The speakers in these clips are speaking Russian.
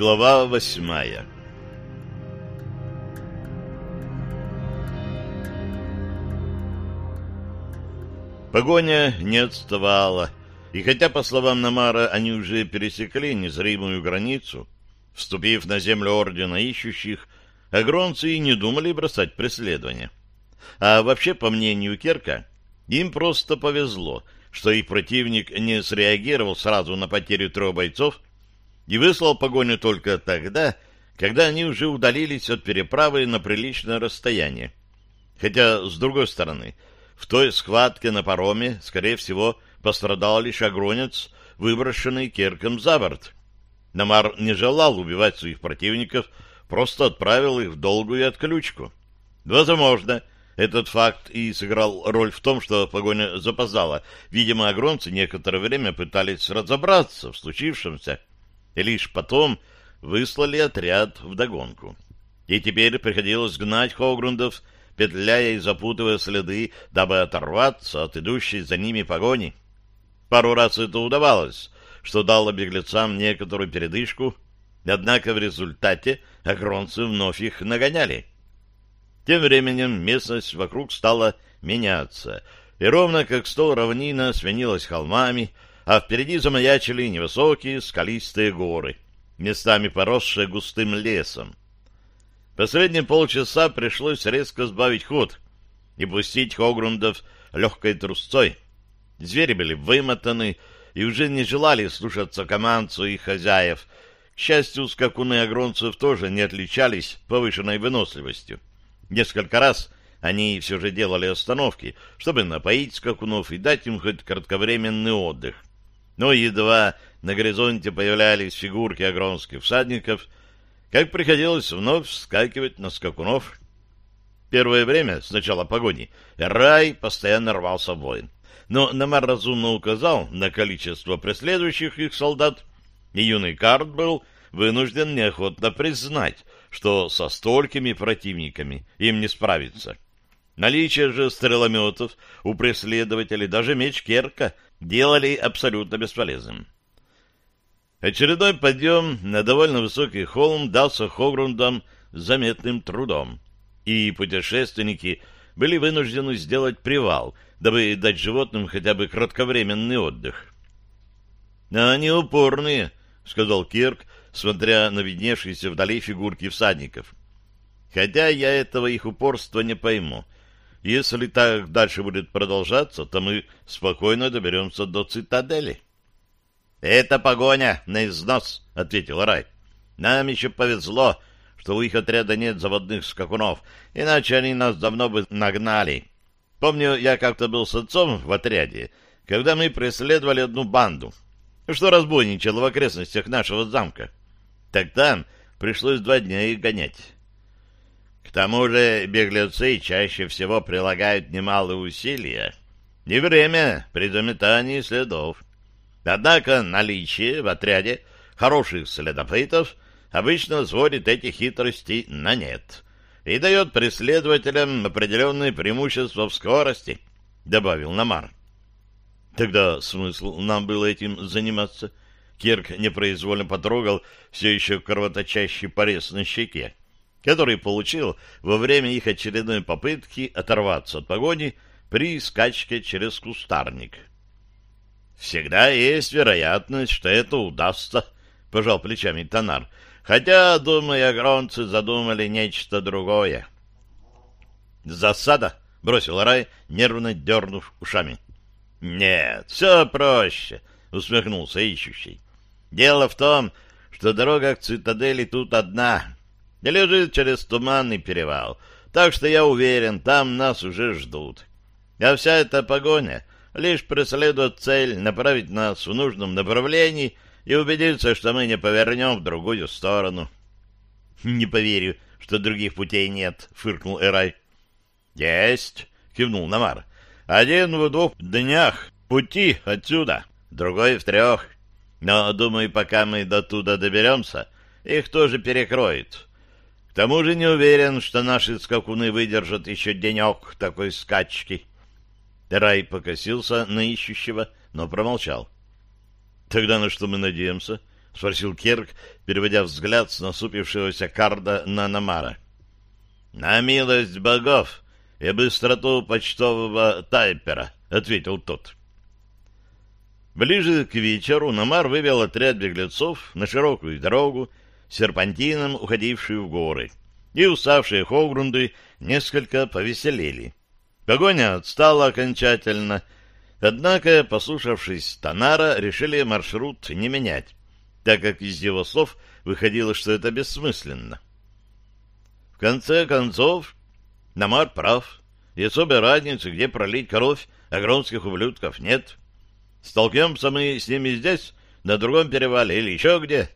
Глава восьмая Погоня не отставала, и хотя, по словам Намара, они уже пересекли незримую границу, вступив на землю Ордена Ищущих, агронцы и не думали бросать преследование. А вообще, по мнению Керка, им просто повезло, что их противник не среагировал сразу на потерю трех бойцов и выслал погоню только тогда, когда они уже удалились от переправы на приличное расстояние. Хотя, с другой стороны, в той схватке на пароме, скорее всего, пострадал лишь огронец, выброшенный Керком за борт. Намар не желал убивать своих противников, просто отправил их в долгую отключку. Возможно, этот факт и сыграл роль в том, что погоня запоздала. Видимо, агронцы некоторое время пытались разобраться в случившемся, и лишь потом выслали отряд вдогонку. И теперь приходилось гнать Хогрундов, петляя и запутывая следы, дабы оторваться от идущей за ними погони. Пару раз это удавалось, что дало беглецам некоторую передышку, однако в результате агронцы вновь их нагоняли. Тем временем местность вокруг стала меняться, и ровно как стол равнина сменилась холмами, а впереди замаячили невысокие скалистые горы, местами поросшие густым лесом. Последние полчаса пришлось резко сбавить ход и пустить Хогрундов легкой трусцой. Звери были вымотаны и уже не желали слушаться команд своих хозяев. К счастью, скакуны агронцев тоже не отличались повышенной выносливостью. Несколько раз они все же делали остановки, чтобы напоить скакунов и дать им хоть кратковременный отдых. Но едва на горизонте появлялись фигурки агронских всадников, как приходилось вновь вскакивать на скакунов. Первое время, с начала погони, рай постоянно рвался в воин. Но Намар разумно указал на количество преследующих их солдат, и юный Карт был вынужден неохотно признать, что со столькими противниками им не справиться. Наличие же стрелометов у преследователей даже меч Керка делали абсолютно бесполезным. Очередной подъем на довольно высокий холм дался Хогрундам заметным трудом, и путешественники были вынуждены сделать привал, дабы дать животным хотя бы кратковременный отдых. — Они упорные, — сказал Кирк, смотря на видневшиеся вдали фигурки всадников. Хотя я этого их упорства не пойму. Если так дальше будет продолжаться, то мы спокойно доберемся до цитадели. — Это погоня на износ, — ответил Рай. — Нам еще повезло, что у их отряда нет заводных скакунов, иначе они нас давно бы нагнали. Помню, я как-то был с отцом в отряде, когда мы преследовали одну банду, что разбойничала в окрестностях нашего замка. Так там пришлось два дня их гонять. К тому же беглецы чаще всего прилагают немалые усилия и время при заметании следов. Однако наличие в отряде хороших следопытов обычно сводит эти хитрости на нет и дает преследователям определенные преимущества в скорости, — добавил Намар. Тогда смысл нам было этим заниматься? Кирк непроизвольно потрогал все еще кровоточащий порез на щеке, который получил во время их очередной попытки оторваться от погони при скачке через кустарник. «Всегда есть вероятность, что это удастся», — пожал плечами Тонар, «хотя, думаю, агронцы задумали нечто другое». «Засада?» — бросил Рай, нервно дернув ушами. «Нет, все проще», — усмехнулся ищущий. Дело в том, что дорога к цитадели тут одна, лежит через туманный перевал, так что я уверен, там нас уже ждут. А вся эта погоня лишь преследует цель направить нас в нужном направлении и убедиться, что мы не повернем в другую сторону. — Не поверю, что других путей нет, — фыркнул Эрай. — Есть, — кивнул Намар. — Один в двух днях пути отсюда, другой в трех. — но, думаю, пока мы до туда доберемся, их тоже перекроет. К тому же не уверен, что наши скакуны выдержат еще денек такой скачки. Рай покосился на ищущего, но промолчал. — Тогда на что мы надеемся? — спросил Керк, переводя взгляд с насупившегося карда на Намара. — На милость богов и быстроту почтового тайпера, — ответил тот. Ближе к вечеру Намар вывел отряд беглецов на широкую дорогу, серпантином уходившую в горы, и уставшие хогрунды несколько повеселели. Погоня отстала окончательно, однако, послушавшись Танара, решили маршрут не менять так как из его слов выходило, что это бессмысленно. В конце концов, Намар прав, и особой разницы, где пролить кровь огромских ублюдков, нет. Столкнемся мы с ними здесь, на другом перевале или еще где.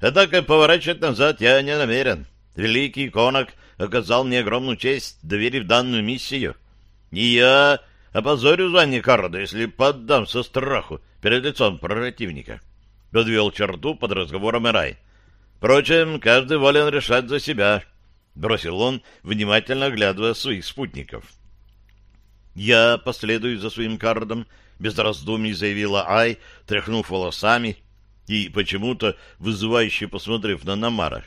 Однако поворачивать назад я не намерен. Великий конок оказал мне огромную честь, доверив данную миссию. И я опозорю звание Карда, если поддамся страху перед лицом противника. — подвел черту под разговором Ирай. «Впрочем, каждый волен решать за себя», — бросил он, внимательно оглядывая своих спутников. «Я последую за своим кардом», — без раздумий заявила Ай, тряхнув волосами и почему-то вызывающе посмотрев на Намара.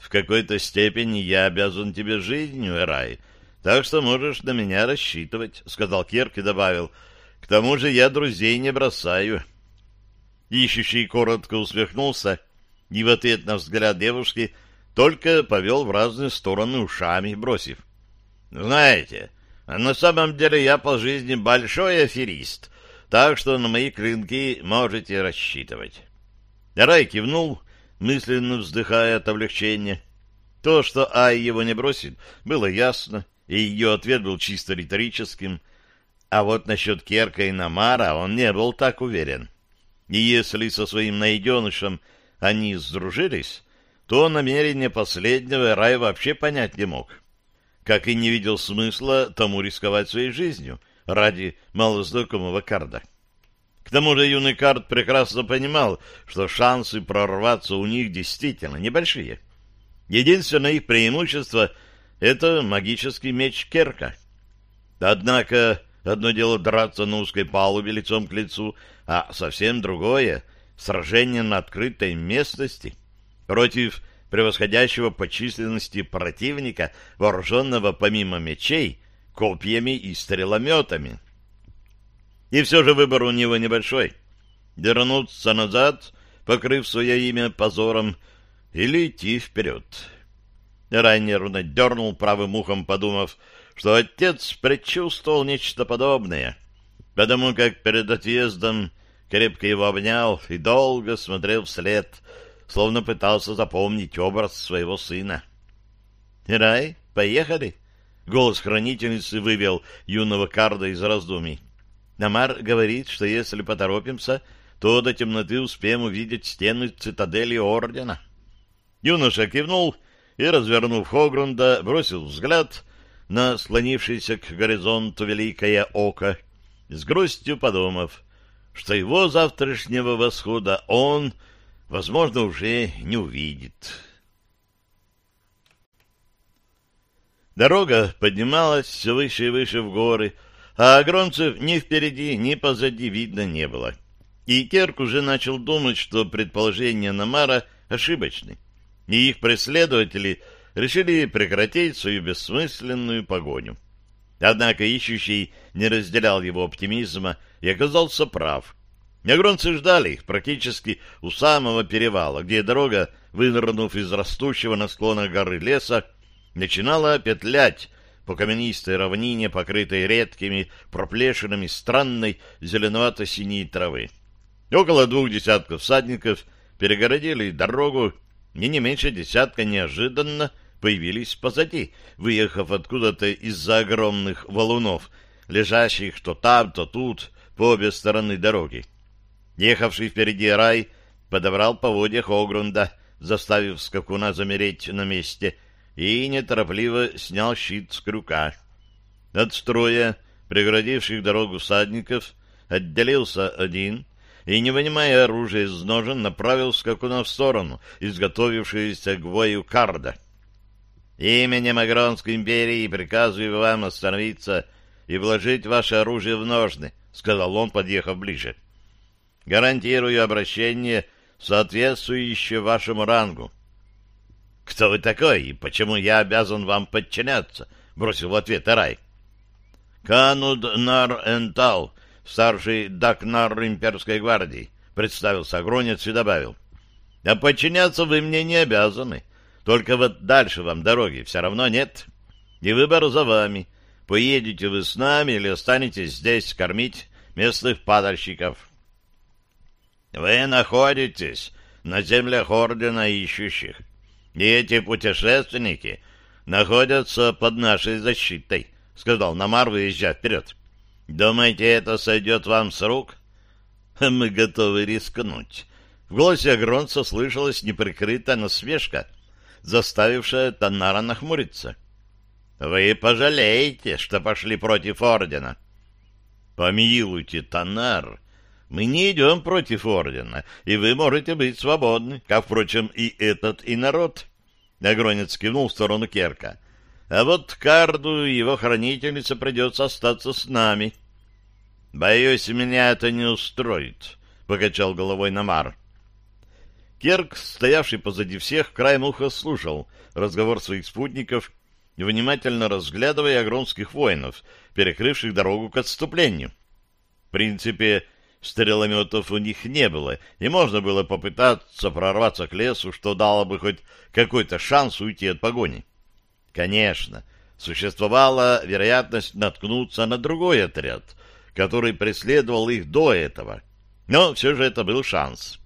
«В какой-то степени я обязан тебе жизнью, Эрай, так что можешь на меня рассчитывать», — сказал Керк и добавил. «К тому же я друзей не бросаю». Ищущий коротко усмехнулся и в ответ на взгляд девушки только повел в разные стороны ушами, бросив. «Знаете, на самом деле я по жизни большой аферист, так что на мои клинки можете рассчитывать». Рай кивнул, мысленно вздыхая от облегчения. То, что Ай его не бросит, было ясно, и ее ответ был чисто риторическим. А вот насчет Керка и Намара он не был так уверен. И если со своим найденышем они сдружились, то намерение последнего Рай вообще понять не мог. Как и не видел смысла тому рисковать своей жизнью ради малознакомого карда. К тому же юный кард прекрасно понимал, что шансы прорваться у них действительно небольшие. Единственное их преимущество — это магический меч Керка. Однако одно дело драться на узкой палубе лицом к лицу, а совсем другое — сражение на открытой местности против превосходящего по численности противника, вооруженного помимо мечей, копьями и стрелометами. И все же выбор у него небольшой. Вернуться назад, покрыв свое имя позором, или идти вперед. Райнер дернул правым ухом, подумав, что отец предчувствовал нечто подобное — потому как перед отъездом крепко его обнял и долго смотрел вслед, словно пытался запомнить образ своего сына. «Рай, поехали!» — голос хранительницы вывел юного Карда из раздумий. «Намар говорит, что если поторопимся, то до темноты успеем увидеть стены цитадели Ордена». Юноша кивнул и, развернув Хогрунда, бросил взгляд на склонившееся к горизонту великое око — с грустью подумав, что его завтрашнего восхода он, возможно, уже не увидит. Дорога поднималась все выше и выше в горы, а огромцев ни впереди, ни позади видно не было. И Керк уже начал думать, что предположения Намара ошибочны, и их преследователи решили прекратить свою бессмысленную погоню. Однако ищущий не разделял его оптимизма и оказался прав. Негронцы ждали их практически у самого перевала, где дорога, вынырнув из растущего на склонах горы леса, начинала петлять по каменистой равнине, покрытой редкими проплешинами странной зеленовато-синей травы. Около двух десятков всадников перегородили дорогу, и не меньше десятка неожиданно появились позади, выехав откуда-то из-за огромных валунов, лежащих то там, то тут, по обе стороны дороги. Ехавший впереди рай подобрал поводья Хогрунда, заставив скакуна замереть на месте, и неторопливо снял щит с крюка. От строя, преградивших дорогу всадников, отделился один — и, не вынимая оружия из ножен, направил скакуна в сторону, изготовившуюся к бою карда. Именем Агронской империи приказываю вам остановиться и вложить ваше оружие в ножны, — сказал он, подъехав ближе. — Гарантирую обращение соответствующее вашему рангу. — Кто вы такой и почему я обязан вам подчиняться? — бросил в ответ Арай. — Кануд Нар Энтал, старший Дакнар имперской гвардии, — представился Агронец и добавил. — А подчиняться вы мне не обязаны. Только вот дальше вам дороги все равно нет. И выбор за вами. Поедете вы с нами или останетесь здесь кормить местных падальщиков. — Вы находитесь на землях Ордена Ищущих. И эти путешественники находятся под нашей защитой, — сказал Намар, выезжая вперед. — Думаете, это сойдет вам с рук? — Мы готовы рискнуть. В голосе Агронца слышалась неприкрытая насмешка, заставившая Танара нахмуриться. — Вы пожалеете, что пошли против Ордена. — Помилуйте, Танар, мы не идем против ордена, и вы можете быть свободны, как, впрочем, и этот, и народ. Агронец кивнул в сторону Керка. А вот Карду и его хранительнице придется остаться с нами. Боюсь, меня это не устроит, — покачал головой Намар. Керк, стоявший позади всех, краем уха слушал разговор своих спутников, внимательно разглядывая огромских воинов, перекрывших дорогу к отступлению. В принципе, Стрелометов у них не было, и можно было попытаться прорваться к лесу, что дало бы хоть какой-то шанс уйти от погони. Конечно, существовала вероятность наткнуться на другой отряд, который преследовал их до этого. Но все же это был шанс.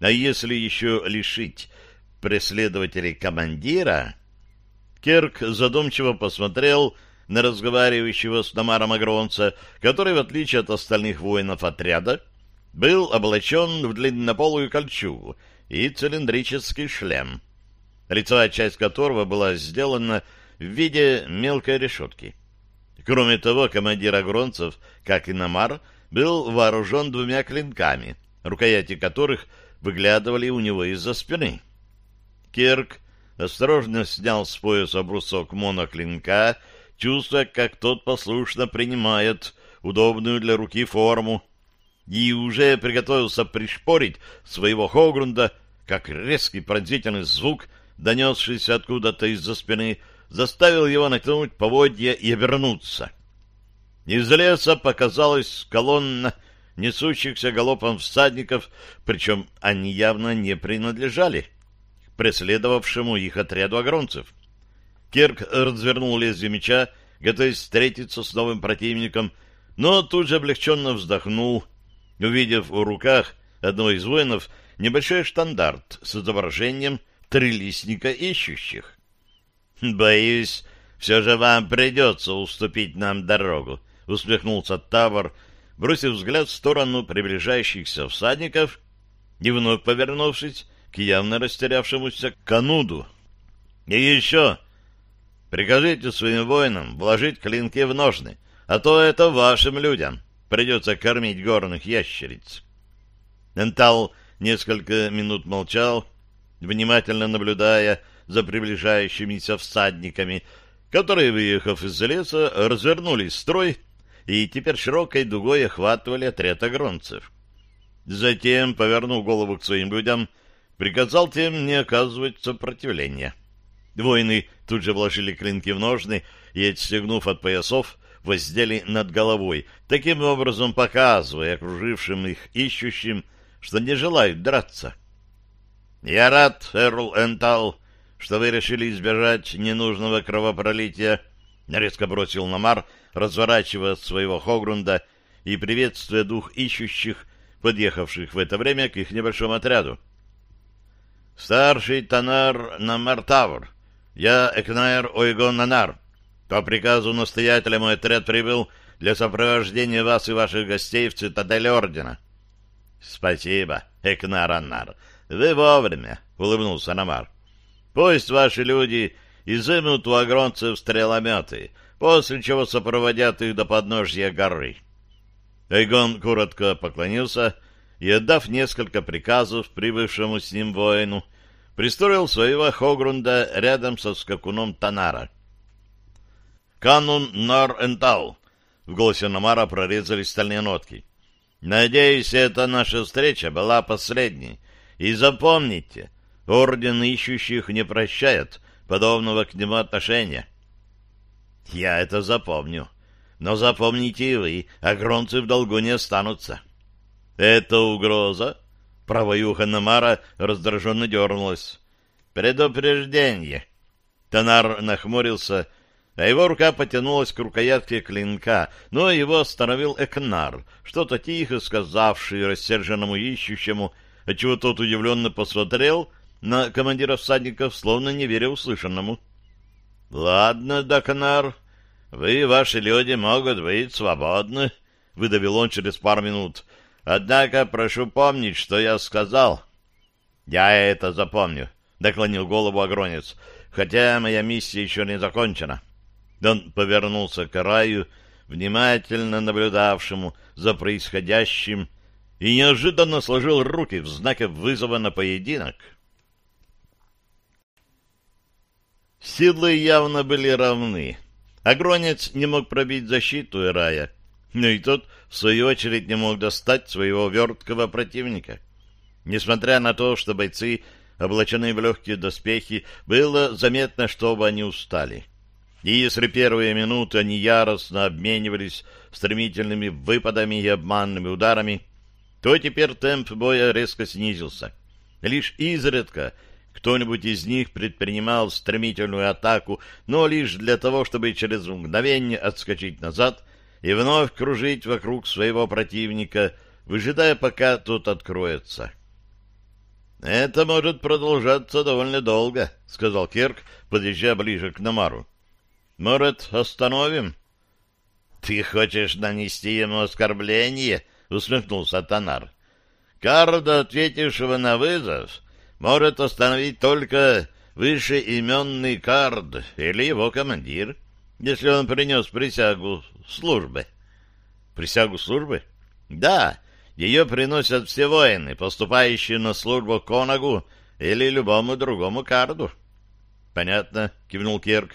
А если еще лишить преследователей командира... Керк задумчиво посмотрел на разговаривающего с Намаром Агронца, который, в отличие от остальных воинов отряда, был облачен в длиннополую кольчугу и цилиндрический шлем, лицевая часть которого была сделана в виде мелкой решетки. Кроме того, командир Агронцев, как и Намар, был вооружен двумя клинками, рукояти которых выглядывали у него из-за спины. Кирк осторожно снял с пояса брусок моноклинка чувствуя, как тот послушно принимает удобную для руки форму, и уже приготовился пришпорить своего Хогрунда, как резкий пронзительный звук, донесшийся откуда-то из-за спины, заставил его натянуть поводья и обернуться. Из леса показалась колонна несущихся галопом всадников, причем они явно не принадлежали к преследовавшему их отряду огромцев. Кирк развернул лезвие меча, готовясь встретиться с новым противником, но тут же облегченно вздохнул, увидев в руках одного из воинов небольшой штандарт с изображением трилистника ищущих. «Боюсь, все же вам придется уступить нам дорогу», — усмехнулся Тавр, бросив взгляд в сторону приближающихся всадников и вновь повернувшись к явно растерявшемуся Кануду. «И еще Прикажите своим воинам вложить клинки в ножны, а то это вашим людям придется кормить горных ящериц. Энтал несколько минут молчал, внимательно наблюдая за приближающимися всадниками, которые, выехав из леса, развернулись в строй и теперь широкой дугой охватывали отряд огромцев. Затем, повернув голову к своим людям, приказал тем не оказывать сопротивления. Воины тут же вложили клинки в ножны и, отстегнув от поясов, воздели над головой, таким образом показывая окружившим их ищущим, что не желают драться. «Я рад, Эрл Энтал, что вы решили избежать ненужного кровопролития», — резко бросил Намар, разворачивая своего Хогрунда и приветствуя дух ищущих, подъехавших в это время к их небольшому отряду. «Старший Танар Намар Тавр», я Экнайр Ойгон Нанар. По приказу настоятеля мой отряд прибыл для сопровождения вас и ваших гостей в цитадель Ордена. — Спасибо, Экнар Аннар. Вы вовремя, — улыбнулся Намар. — Пусть ваши люди изымут у агронцев стрелометы, после чего сопроводят их до подножья горы. Эйгон коротко поклонился и, отдав несколько приказов прибывшему с ним воину, — пристроил своего Хогрунда рядом со скакуном Танара. «Канун Нор Энтал!» В голосе Намара прорезались стальные нотки. «Надеюсь, эта наша встреча была последней, И запомните, орден ищущих не прощает подобного к нему отношения. Я это запомню. Но запомните и вы, агронцы в долгу не останутся. Это угроза? Правоюха Намара раздраженно дернулась. Предупреждение. Тонар нахмурился, а его рука потянулась к рукоятке клинка, но его остановил Экнар, что-то тихо сказавший рассерженному ищущему, отчего тот удивленно посмотрел на командира всадников, словно не веря услышанному. — Ладно, Дакнар, вы и ваши люди могут быть свободны, — выдавил он через пару минут. — Однако прошу помнить, что я сказал. — Я это запомню, — наклонил голову Агронец, — хотя моя миссия еще не закончена. Он повернулся к Раю, внимательно наблюдавшему за происходящим, и неожиданно сложил руки в знаке вызова на поединок. Силы явно были равны. Агронец не мог пробить защиту Ирая, но и тот, в свою очередь, не мог достать своего верткого противника. Несмотря на то, что бойцы, облаченные в легкие доспехи, было заметно, что оба они устали. И если первые минуты они яростно обменивались стремительными выпадами и обманными ударами, то теперь темп боя резко снизился. Лишь изредка кто-нибудь из них предпринимал стремительную атаку, но лишь для того, чтобы через мгновение отскочить назад и вновь кружить вокруг своего противника, выжидая, пока тот откроется. «Это может продолжаться довольно долго», — сказал Керк, подъезжая ближе к Намару. «Может, остановим?» «Ты хочешь нанести ему оскорбление?» — усмехнулся Танар. «Карда, ответившего на вызов, может остановить только вышеименный кард или его командир, если он принес присягу службы. Присягу службы? Да, ее приносят все воины, поступающие на службу Конагу или любому другому карду. Понятно, кивнул Кирк.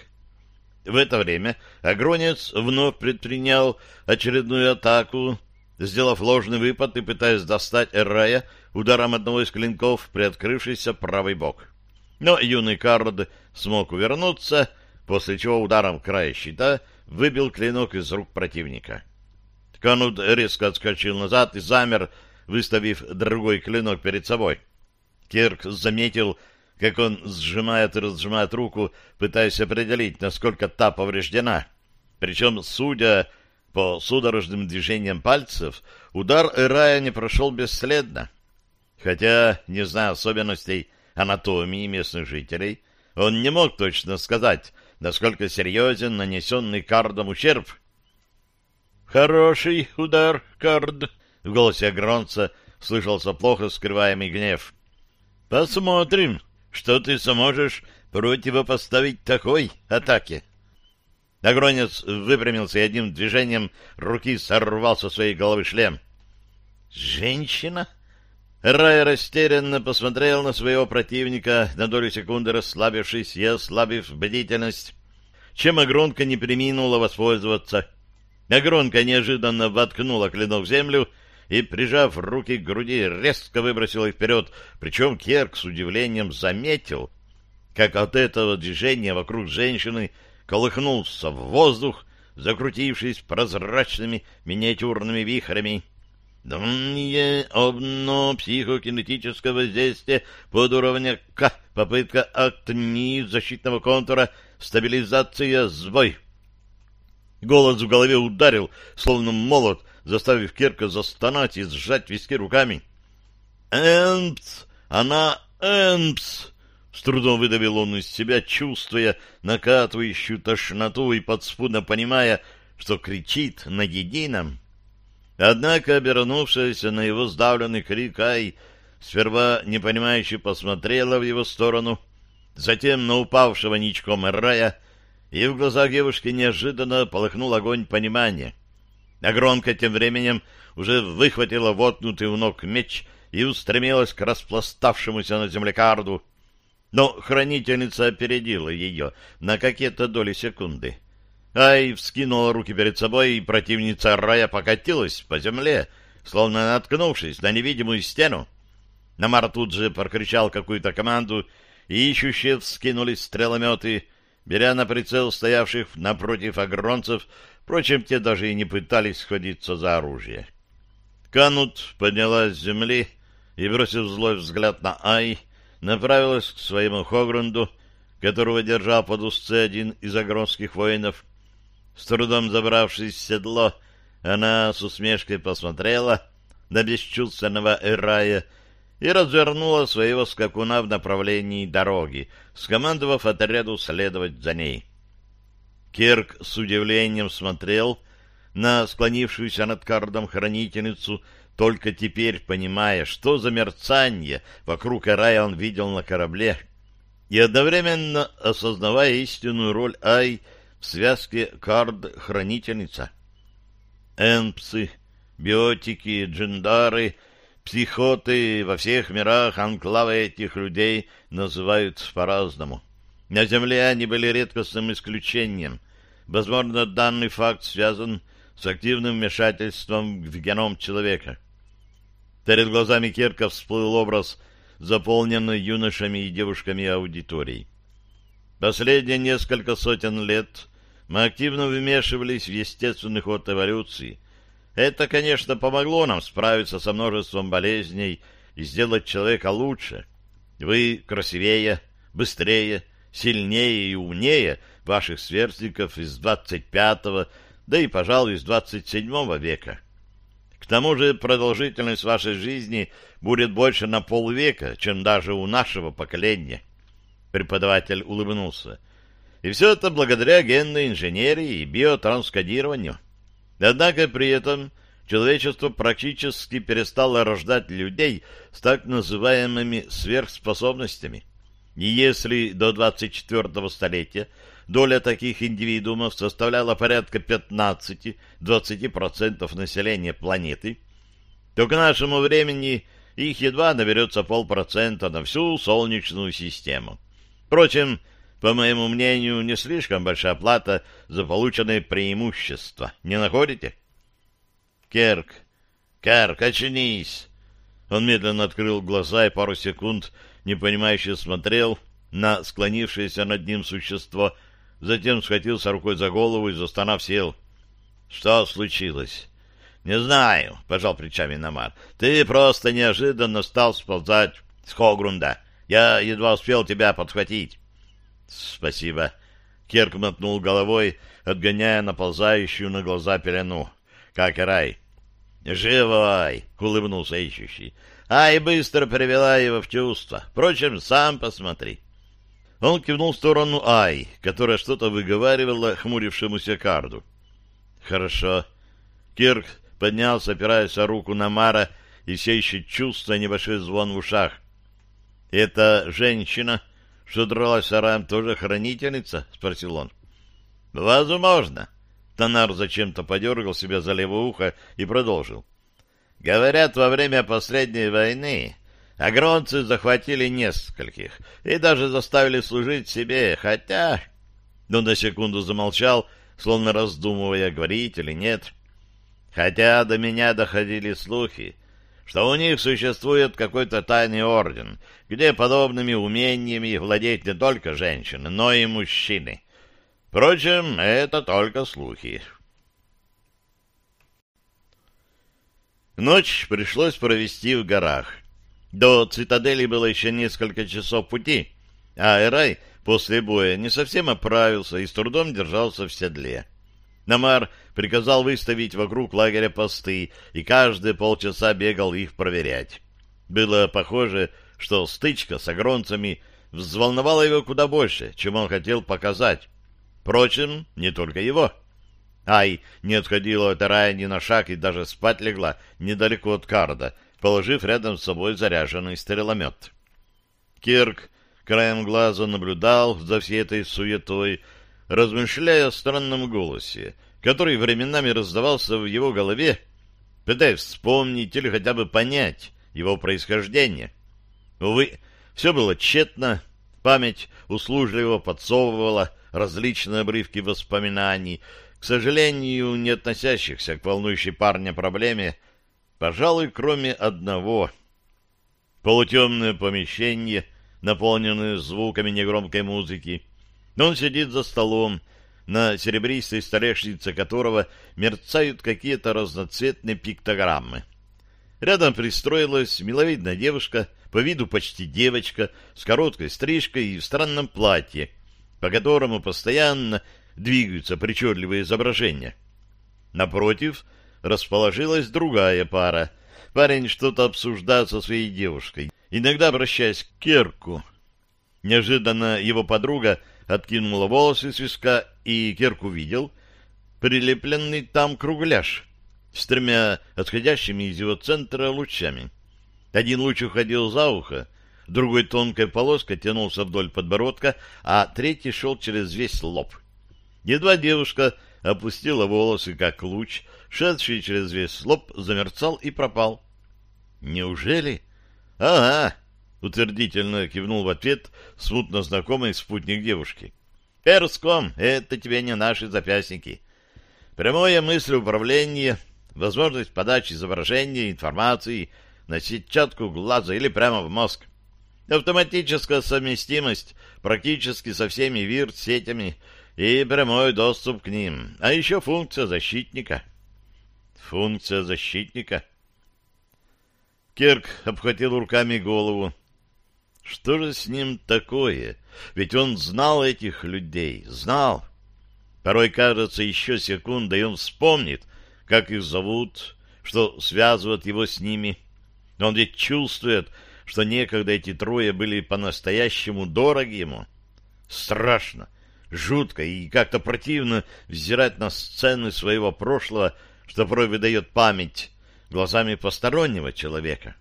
В это время Агронец вновь предпринял очередную атаку, сделав ложный выпад и пытаясь достать Эррая ударом одного из клинков приоткрывшийся правый бок. Но юный Кард смог увернуться, после чего ударом края щита выбил клинок из рук противника. Канут резко отскочил назад и замер, выставив другой клинок перед собой. Кирк заметил, как он сжимает и разжимает руку, пытаясь определить, насколько та повреждена. Причем, судя по судорожным движениям пальцев, удар Эрая не прошел бесследно. Хотя, не зная особенностей анатомии местных жителей, он не мог точно сказать, насколько серьезен нанесенный кардом ущерб. «Хороший удар, кард!» — в голосе Гронца слышался плохо скрываемый гнев. «Посмотрим, что ты сможешь противопоставить такой атаке». Агронец выпрямился и одним движением руки сорвал со своей головы шлем. «Женщина?» Рай растерянно посмотрел на своего противника, на долю секунды расслабившись и ослабив бдительность, чем Агронка не приминула воспользоваться. Агронка неожиданно воткнула клинок в землю и, прижав руки к груди, резко выбросила их вперед, причем Керк с удивлением заметил, как от этого движения вокруг женщины колыхнулся в воздух, закрутившись прозрачными миниатюрными вихрями. Давнее обно психокинетическое воздействие под уровня К. Попытка акт НИ защитного контура. Стабилизация. Сбой. Голос в голове ударил, словно молот, заставив Керка застонать и сжать виски руками. «Эмпс! Она эмпс!» С трудом выдавил он из себя, чувствуя накатывающую тошноту и подспудно понимая, что кричит на едином. Однако, обернувшаяся на его сдавленный крик Ай, сперва непонимающе посмотрела в его сторону, затем на упавшего ничком Рая, и в глазах девушки неожиданно полыхнул огонь понимания. Огромка тем временем уже выхватила воткнутый в ног меч и устремилась к распластавшемуся на земле карду. Но хранительница опередила ее на какие-то доли секунды. Ай вскинула руки перед собой, и противница рая покатилась по земле, словно наткнувшись на невидимую стену. Намар тут же прокричал какую-то команду, и ищущие вскинулись стрелометы, беря на прицел стоявших напротив агронцев, впрочем, те даже и не пытались сходиться за оружие. Канут поднялась с земли и, бросив злой взгляд на Ай, направилась к своему Хогрунду, которого держал под узце один из агронских воинов. С трудом забравшись в седло, она с усмешкой посмотрела на бесчувственного Эрая и развернула своего скакуна в направлении дороги, скомандовав отряду следовать за ней. Кирк с удивлением смотрел на склонившуюся над кардом хранительницу, только теперь понимая, что за мерцание вокруг Эрая он видел на корабле, и одновременно осознавая истинную роль Ай в связке кард-хранительница. Энпсы, биотики, джендары, психоты во всех мирах анклавы этих людей называют по-разному. На Земле они были редкостным исключением. Возможно, данный факт связан с активным вмешательством в геном человека. Перед глазами Керка всплыл образ, заполненный юношами и девушками аудиторий. Последние несколько сотен лет мы активно вмешивались в естественный ход эволюции. Это, конечно, помогло нам справиться со множеством болезней и сделать человека лучше. Вы красивее, быстрее, сильнее и умнее ваших сверстников из 25-го, да и, пожалуй, из 27 века. К тому же продолжительность вашей жизни будет больше на полвека, чем даже у нашего поколения. Преподаватель улыбнулся. И все это благодаря генной инженерии и биотранскодированию. Однако при этом человечество практически перестало рождать людей с так называемыми сверхспособностями. И если до 24-го столетия доля таких индивидуумов составляла порядка 15-20% населения планеты, то к нашему времени их едва наберется полпроцента на всю Солнечную систему. Впрочем, по моему мнению, не слишком большая плата за полученные преимущества. Не находите? Керк, Керк, очнись! Он медленно открыл глаза и пару секунд непонимающе смотрел на склонившееся над ним существо, затем схватился рукой за голову и, застонав, сел. — Что случилось? — Не знаю, — пожал плечами Намар. — Ты просто неожиданно стал сползать с Хогрунда. Я едва успел тебя подхватить. Спасибо. Керк мотнул головой, отгоняя наползающую на глаза пелену. Как и рай. Живой! улыбнулся ищущий. Ай быстро привела его в чувство. Впрочем, сам посмотри. Он кивнул в сторону Ай, которая что-то выговаривала хмурившемуся карду. Хорошо. Кирк поднялся, опираясь о руку Намара, и все еще небольшой звон в ушах. «Это женщина?» Что дралась Арам тоже хранительница? — спросил он. — Возможно. Тонар зачем-то подергал себя за левое ухо и продолжил. — Говорят, во время последней войны агронцы захватили нескольких и даже заставили служить себе, хотя... Он на секунду замолчал, словно раздумывая, говорить или нет. Хотя до меня доходили слухи, что у них существует какой-то тайный орден, где подобными умениями владеют не только женщины, но и мужчины. Впрочем, это только слухи. Ночь пришлось провести в горах. До цитадели было еще несколько часов пути, а Эрай после боя не совсем оправился и с трудом держался в седле. Намар приказал выставить вокруг лагеря посты, и каждые полчаса бегал их проверять. Было похоже, что стычка с агронцами взволновала его куда больше, чем он хотел показать. Впрочем, не только его. Ай не отходила от Рая ни на шаг и даже спать легла недалеко от Карда, положив рядом с собой заряженный стреломет. Кирк краем глаза наблюдал за всей этой суетой, размышляя о странном голосе, который временами раздавался в его голове, пытаясь вспомнить или хотя бы понять его происхождение. Увы, все было тщетно, память услужливо подсовывала различные обрывки воспоминаний, к сожалению, не относящихся к волнующей парня проблеме, пожалуй, кроме одного. Полутемное помещение, наполненное звуками негромкой музыки. Он сидит за столом, на серебристой столешнице которого мерцают какие-то разноцветные пиктограммы. Рядом пристроилась миловидная девушка, по виду почти девочка, с короткой стрижкой и в странном платье, по которому постоянно двигаются причудливые изображения. Напротив расположилась другая пара. Парень что-то обсуждает со своей девушкой, иногда обращаясь к Керку. Неожиданно его подруга откинула волосы с виска, и Керк увидел прилепленный там кругляш с тремя отходящими из его центра лучами. Один луч уходил за ухо, другой тонкой полоской тянулся вдоль подбородка, а третий шел через весь лоб. Едва девушка опустила волосы, как луч, шедший через весь лоб, замерцал и пропал. «Неужели?» «Ага», — утвердительно кивнул в ответ смутно знакомый спутник девушки. «Перском, это тебе не наши запястники. Прямое мысль управления, возможность подачи изображения, информации на сетчатку глаза или прямо в мозг. Автоматическая совместимость практически со всеми вирт-сетями — и прямой доступ к ним, а еще функция защитника. Функция защитника? Кирк обхватил руками голову. Что же с ним такое? Ведь он знал этих людей, знал. Порой кажется еще секунда, и он вспомнит, как их зовут, что связывает его с ними. Он ведь чувствует, что некогда эти трое были по-настоящему дороги ему. Страшно, Жутко и как-то противно взирать на сцены своего прошлого, что порой выдает память глазами постороннего человека.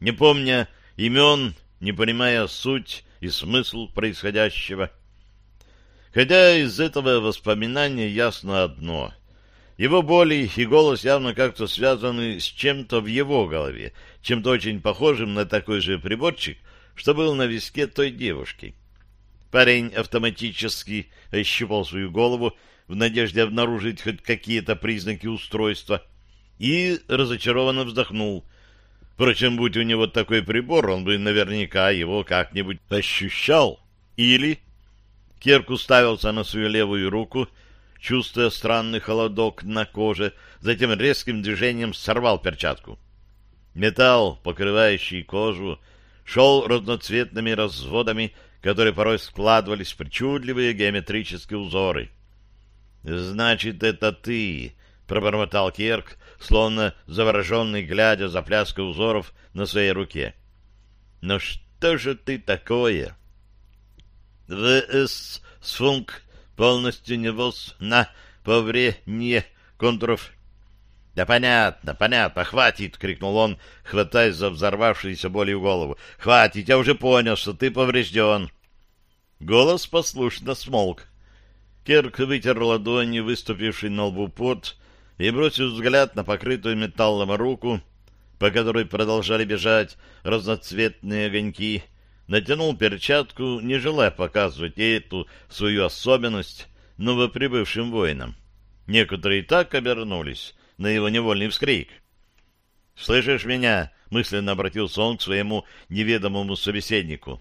Не помня имен, не понимая суть и смысл происходящего. Хотя из этого воспоминания ясно одно. Его боли и голос явно как-то связаны с чем-то в его голове, чем-то очень похожим на такой же приборчик, что был на виске той девушки. Парень автоматически ощупал свою голову в надежде обнаружить хоть какие-то признаки устройства и разочарованно вздохнул. Впрочем, будь у него такой прибор, он бы наверняка его как-нибудь ощущал. Или... Керк уставился на свою левую руку, чувствуя странный холодок на коже, затем резким движением сорвал перчатку. Металл, покрывающий кожу, шел разноцветными разводами, которые порой складывались в причудливые геометрические узоры. «Значит, это ты!» — пробормотал Керк, словно завороженный, глядя за пляской узоров на своей руке. «Но что же ты такое?» «ВС Сфунк полностью не воз на поврение контуров». «Да понятно, понятно, хватит!» — крикнул он, хватаясь за взорвавшуюся болью голову. «Хватит, я уже понял, что ты поврежден». Голос послушно смолк. Керк вытер ладони, выступивший на лбу пот, и бросил взгляд на покрытую металлом руку, по которой продолжали бежать разноцветные огоньки, натянул перчатку, не желая показывать эту свою особенность новоприбывшим воинам. Некоторые и так обернулись на его невольный вскрик. «Слышишь меня?» — мысленно обратился он к своему неведомому собеседнику.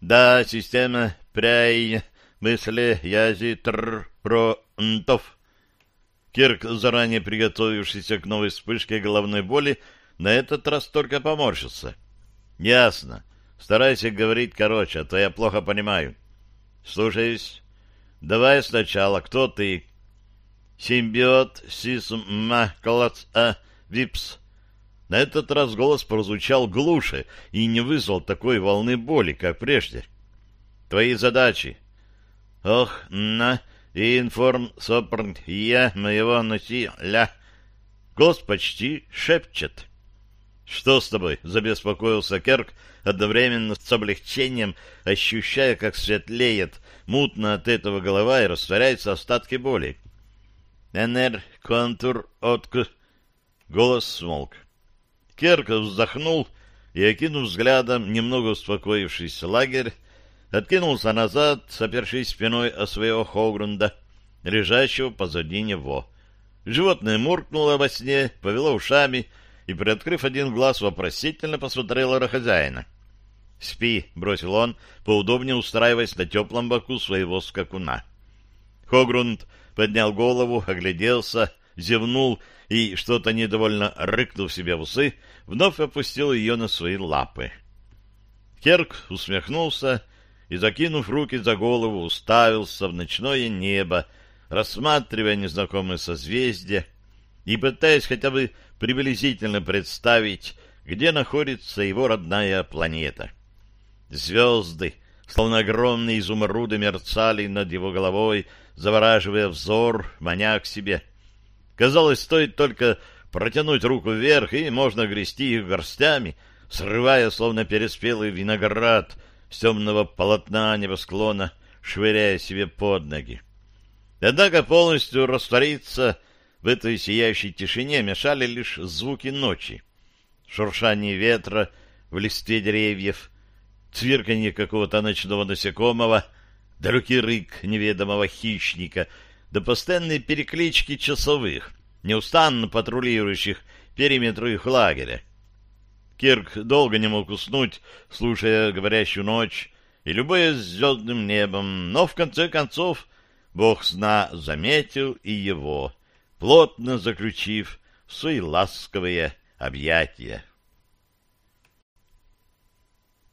Да, система пряй мысли язи тр про нтов. Кирк, заранее приготовившийся к новой вспышке головной боли, на этот раз только поморщился. Ясно. Старайся говорить короче, а то я плохо понимаю. Слушаюсь. Давай сначала, кто ты? Симбиот сисма клац а випс. На этот раз голос прозвучал глуше и не вызвал такой волны боли, как прежде. «Твои задачи?» «Ох, на, информ сопрн я моего носиля». Голос почти шепчет. «Что с тобой?» — забеспокоился Керк, одновременно с облегчением, ощущая, как светлеет мутно от этого голова и растворяются остатки боли. «Энер контур отк...» Голос смолк. Керка вздохнул и, окинув взглядом немного успокоившийся лагерь, откинулся назад, сопершись спиной о своего Хогрунда, лежащего позади него. Животное муркнуло во сне, повело ушами и, приоткрыв один глаз, вопросительно посмотрела на хозяина. «Спи», — бросил он, поудобнее устраиваясь на теплом боку своего скакуна. Хогрунд поднял голову, огляделся, зевнул и, что-то недовольно рыкнув себе в усы, вновь опустил ее на свои лапы. Керк усмехнулся и, закинув руки за голову, уставился в ночное небо, рассматривая незнакомые созвездия и пытаясь хотя бы приблизительно представить, где находится его родная планета. Звезды, словно огромные изумруды, мерцали над его головой, завораживая взор, маня к себе. Казалось, стоит только протянуть руку вверх, и можно грести их горстями, срывая, словно переспелый виноград с темного полотна небосклона, швыряя себе под ноги. Однако полностью раствориться в этой сияющей тишине мешали лишь звуки ночи. Шуршание ветра в листве деревьев, цвирканье какого-то ночного насекомого, далекий рык неведомого хищника, да постоянные переклички часовых, неустанно патрулирующих периметру их лагеря. Кирк долго не мог уснуть, слушая говорящую ночь и любуясь звездным небом, но в конце концов бог сна заметил и его, плотно заключив в свои ласковые объятия.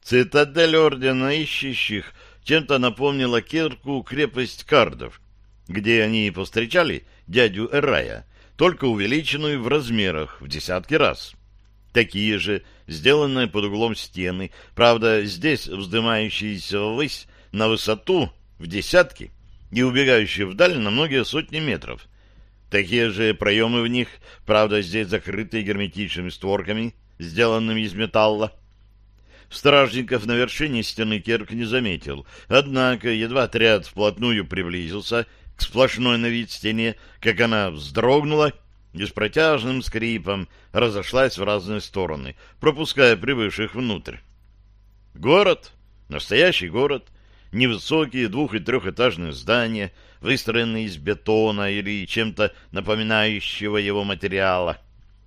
Цитадель Ордена Ищущих чем-то напомнила Кирку крепость Кардов, где они повстречали дядю Эрая, только увеличенную в размерах в десятки раз. Такие же, сделанные под углом стены, правда, здесь вздымающиеся ввысь на высоту в десятки и убегающие вдаль на многие сотни метров. Такие же проемы в них, правда, здесь закрытые герметичными створками, сделанными из металла. Стражников на вершине стены Керк не заметил, однако едва отряд вплотную приблизился к сплошной на вид стене, как она вздрогнула и с протяжным скрипом разошлась в разные стороны, пропуская прибывших внутрь. Город, настоящий город, невысокие двух- и трехэтажные здания, выстроенные из бетона или чем-то напоминающего его материала,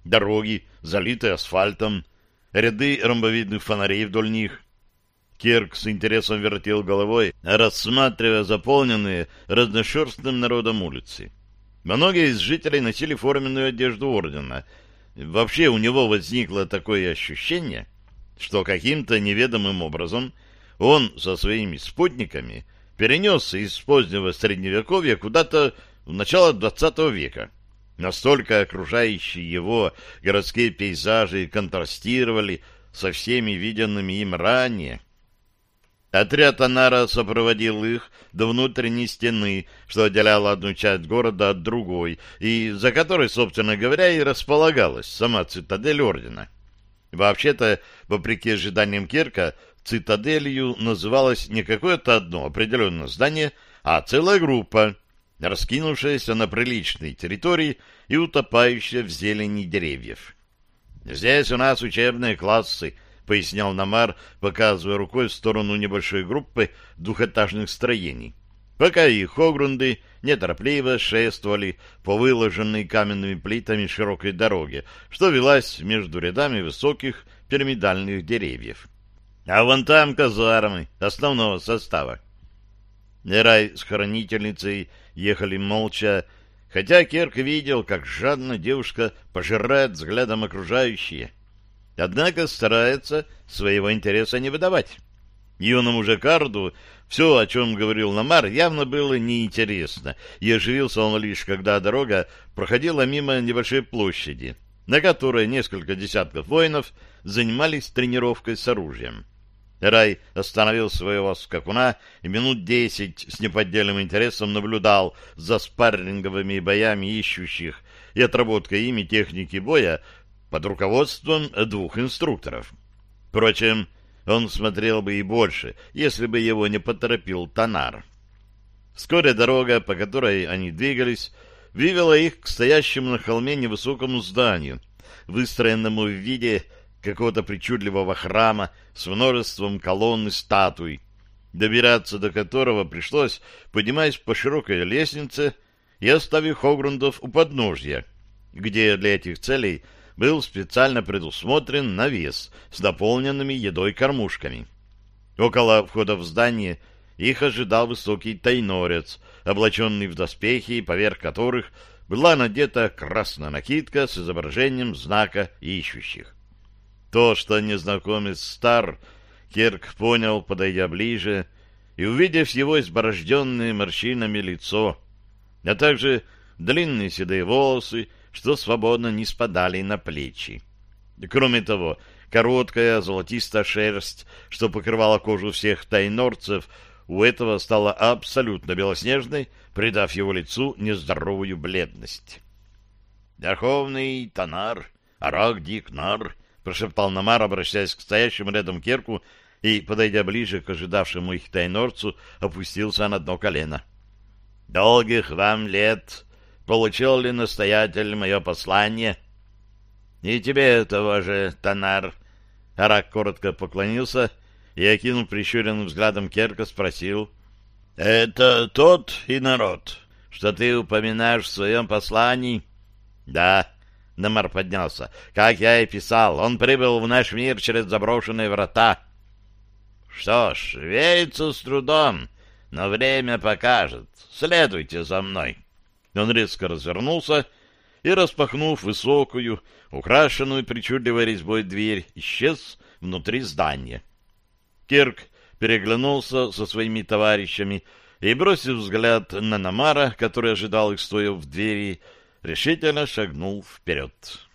дороги, залитые асфальтом, ряды ромбовидных фонарей вдоль них. Кирк с интересом вертел головой, рассматривая заполненные разношерстным народом улицы. Многие из жителей носили форменную одежду ордена. Вообще у него возникло такое ощущение, что каким-то неведомым образом он со своими спутниками перенесся из позднего Средневековья куда-то в начало XX века. Настолько окружающие его городские пейзажи контрастировали со всеми виденными им ранее. Отряд Анара сопроводил их до внутренней стены, что отделяла одну часть города от другой, и за которой, собственно говоря, и располагалась сама цитадель Ордена. Вообще-то, вопреки ожиданиям Кирка, цитаделью называлось не какое-то одно определенное здание, а целая группа — раскинувшаяся на приличной территории и утопающая в зелени деревьев. «Здесь у нас учебные классы», — пояснял Намар, показывая рукой в сторону небольшой группы двухэтажных строений. Пока их хогрунды неторопливо шествовали по выложенной каменными плитами широкой дороге, что велась между рядами высоких пирамидальных деревьев. А вон там казармы основного состава. Нерай с хранительницей ехали молча, хотя Керк видел, как жадно девушка пожирает взглядом окружающие. Однако старается своего интереса не выдавать. Юному же Карду все, о чем говорил Намар, явно было неинтересно, и оживился он лишь, когда дорога проходила мимо небольшой площади, на которой несколько десятков воинов занимались тренировкой с оружием. Рай остановил своего скакуна и минут десять с неподдельным интересом наблюдал за спарринговыми боями ищущих и отработкой ими техники боя под руководством двух инструкторов. Впрочем, он смотрел бы и больше, если бы его не поторопил Танар. Вскоре дорога, по которой они двигались, вывела их к стоящему на холме невысокому зданию, выстроенному в виде какого-то причудливого храма с множеством колонн и статуй, добираться до которого пришлось, поднимаясь по широкой лестнице и оставив Хогрундов у подножья, где для этих целей был специально предусмотрен навес с наполненными едой кормушками. Около входа в здание их ожидал высокий тайнорец, облаченный в доспехи, поверх которых была надета красная накидка с изображением знака ищущих. То, что незнакомец стар, Керк понял, подойдя ближе, и увидев его изборожденное морщинами лицо, а также длинные седые волосы, что свободно не спадали на плечи. Кроме того, короткая золотистая шерсть, что покрывала кожу всех тайнорцев, у этого стала абсолютно белоснежной, придав его лицу нездоровую бледность. «Верховный Танар, Арак Дикнар», — прошептал Намар, обращаясь к стоящему рядом Керку, и, подойдя ближе к ожидавшему их тайнорцу, опустился на дно колено. «Долгих вам лет! Получил ли настоятель мое послание?» «И тебе того же, Танар!» Арак коротко поклонился и, окинув прищуренным взглядом Керка, спросил. — Это тот и народ, что ты упоминаешь в своем послании? — Да. Намар поднялся. — Как я и писал, он прибыл в наш мир через заброшенные врата. — Что ж, веется с трудом, но время покажет. Следуйте за мной. Он резко развернулся и, распахнув высокую, украшенную причудливой резьбой дверь, исчез внутри здания. Кирк переглянулся со своими товарищами и, бросив взгляд на Намара, который ожидал их стоя в двери, решительно шагнул вперед.